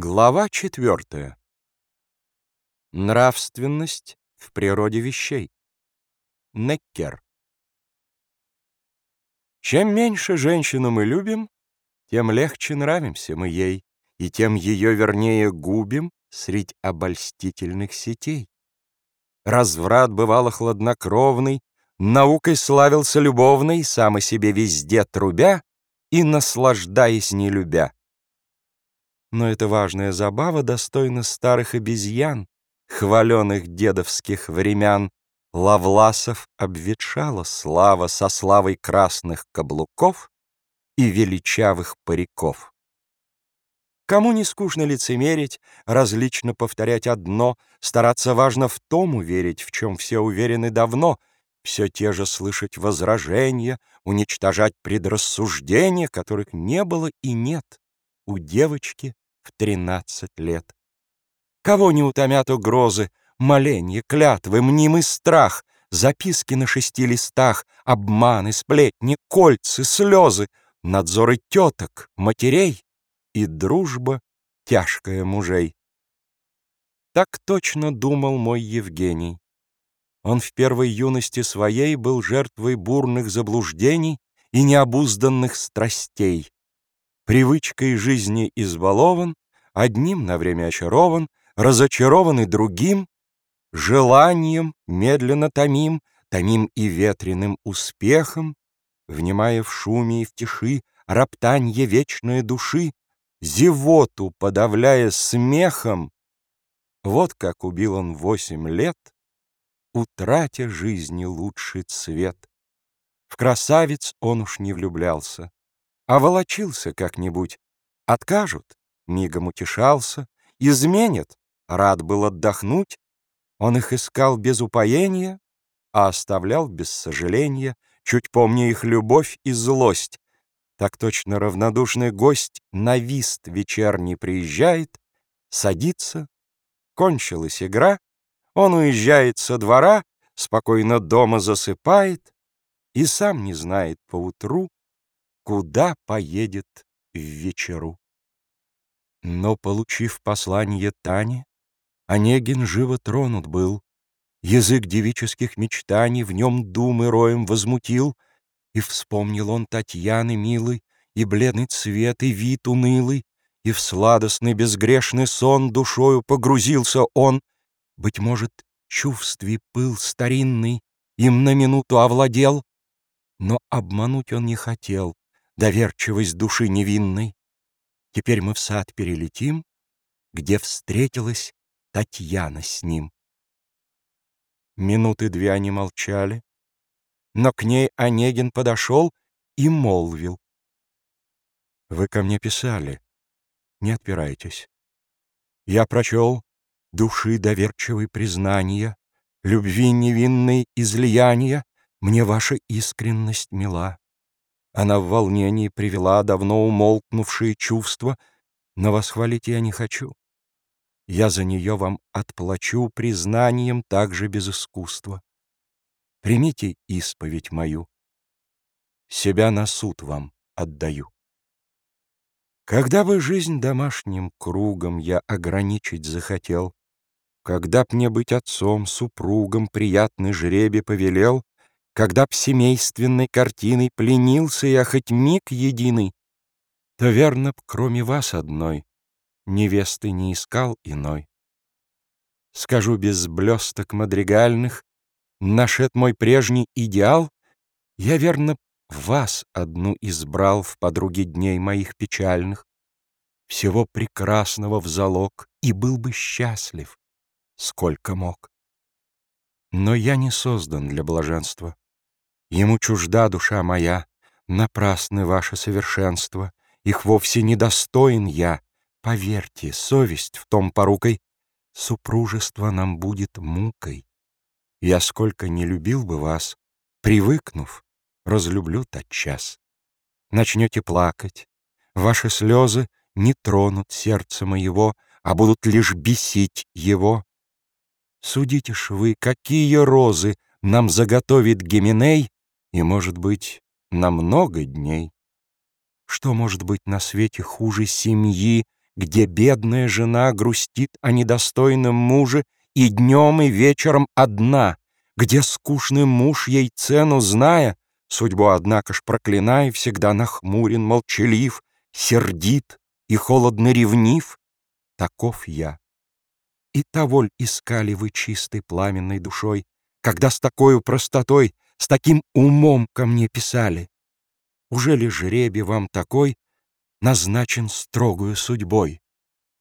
Глава четвертая. Нравственность в природе вещей. Неккер. Чем меньше женщину мы любим, тем легче нравимся мы ей, и тем ее вернее губим средь обольстительных сетей. Разврат бывало хладнокровный, наукой славился любовный, сам о себе везде трубя и наслаждаясь не любя. Но эта важная забава достойна старых обезьян, хваленых дедовских времян. Лавласов обветшала слава со славой красных каблуков и величавых париков. Кому не скучно лицемерить, различно повторять одно, стараться важно в том уверить, в чем все уверены давно, все те же слышать возражения, уничтожать предрассуждения, которых не было и нет у девочки тринадцать лет. Кого не утомят угрозы, моленья, клятвы, мнимый страх, записки на шести листах, обманы, сплетни, кольцы, слезы, надзоры теток, матерей и дружба тяжкая мужей. Так точно думал мой Евгений. Он в первой юности своей был жертвой бурных заблуждений и необузданных страстей привычкой жизни избалован, одним на время очарован, разочарованный другим, желанием медленно томим, томим и ветреным успехом, внимая в шуме и в тиши роптанье вечной души, зевоту подавляя смехом. Вот как убил он восемь лет, утратя жизни лучший цвет. В красавиц он уж не влюблялся, а волочился как-нибудь. Откажут, мигом утешался, изменят, рад был отдохнуть. Он их искал без упоения, а оставлял без сожаления, чуть помня их любовь и злость. Так точно равнодушный гость на вист вечерний приезжает, садится, кончилась игра, он уезжает со двора, спокойно дома засыпает и сам не знает поутру, куда поедет в вечеру. Но, получив послание Тани, Онегин живо тронут был, Язык девических мечтаний В нем думы роем возмутил, И вспомнил он Татьяны милый, И бледный цвет, и вид унылый, И в сладостный безгрешный сон Душою погрузился он. Быть может, чувстве пыл старинный Им на минуту овладел, Но обмануть он не хотел, доверчивость души невинной. Теперь мы в сад перелетим, где встретилась Татьяна с ним. Минуты две они молчали, но к ней Онегин подошел и молвил. «Вы ко мне писали, не отпирайтесь. Я прочел души доверчивой признания, любви невинной излияния, мне ваша искренность мила. Она в волнении привела давно умолкнувшие чувства, но восхвалить я не хочу. Я за нее вам отплачу признанием также без искусства. Примите исповедь мою. Себя на суд вам отдаю. Когда бы жизнь домашним кругом я ограничить захотел, когда б мне быть отцом, супругом приятный жребий повелел, когда б семейственной картиной Пленился я хоть миг единый, То верно б, кроме вас одной, Невесты не искал иной. Скажу без блесток мадригальных, Нашед мой прежний идеал, Я верно вас одну избрал В подруге дней моих печальных, Всего прекрасного в залог И был бы счастлив, сколько мог. Но я не создан для блаженства. Ему чужда душа моя, напрасны ваше совершенство, Их вовсе недостоин я. Поверьте, совесть в том порукой, Супружество нам будет мукой. Я сколько не любил бы вас, Привыкнув, разлюблю тотчас. Начнете плакать, ваши слезы Не тронут сердце моего, А будут лишь бесить его. Судите ж вы, какие розы Нам заготовит Гименей, и, может быть, на много дней. Что может быть на свете хуже семьи, где бедная жена грустит о недостойном муже и днем, и вечером одна, где скучный муж ей цену зная, судьбу, однако ж, проклиная, всегда нахмурен, молчалив, сердит и холодно ревнив, таков я. И того ль искали вы чистой пламенной душой, когда с такой простотой, с таким умом ко мне писали? Уже ли жребий вам такой назначен строгою судьбой?